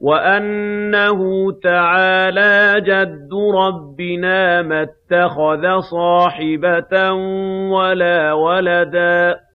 وَأَنَّهُ تَعَالَىٰ جَدُّ رَبِّنَا مَا اتَّخَذَ صَاحِبَةً وَلَا وَلَدًا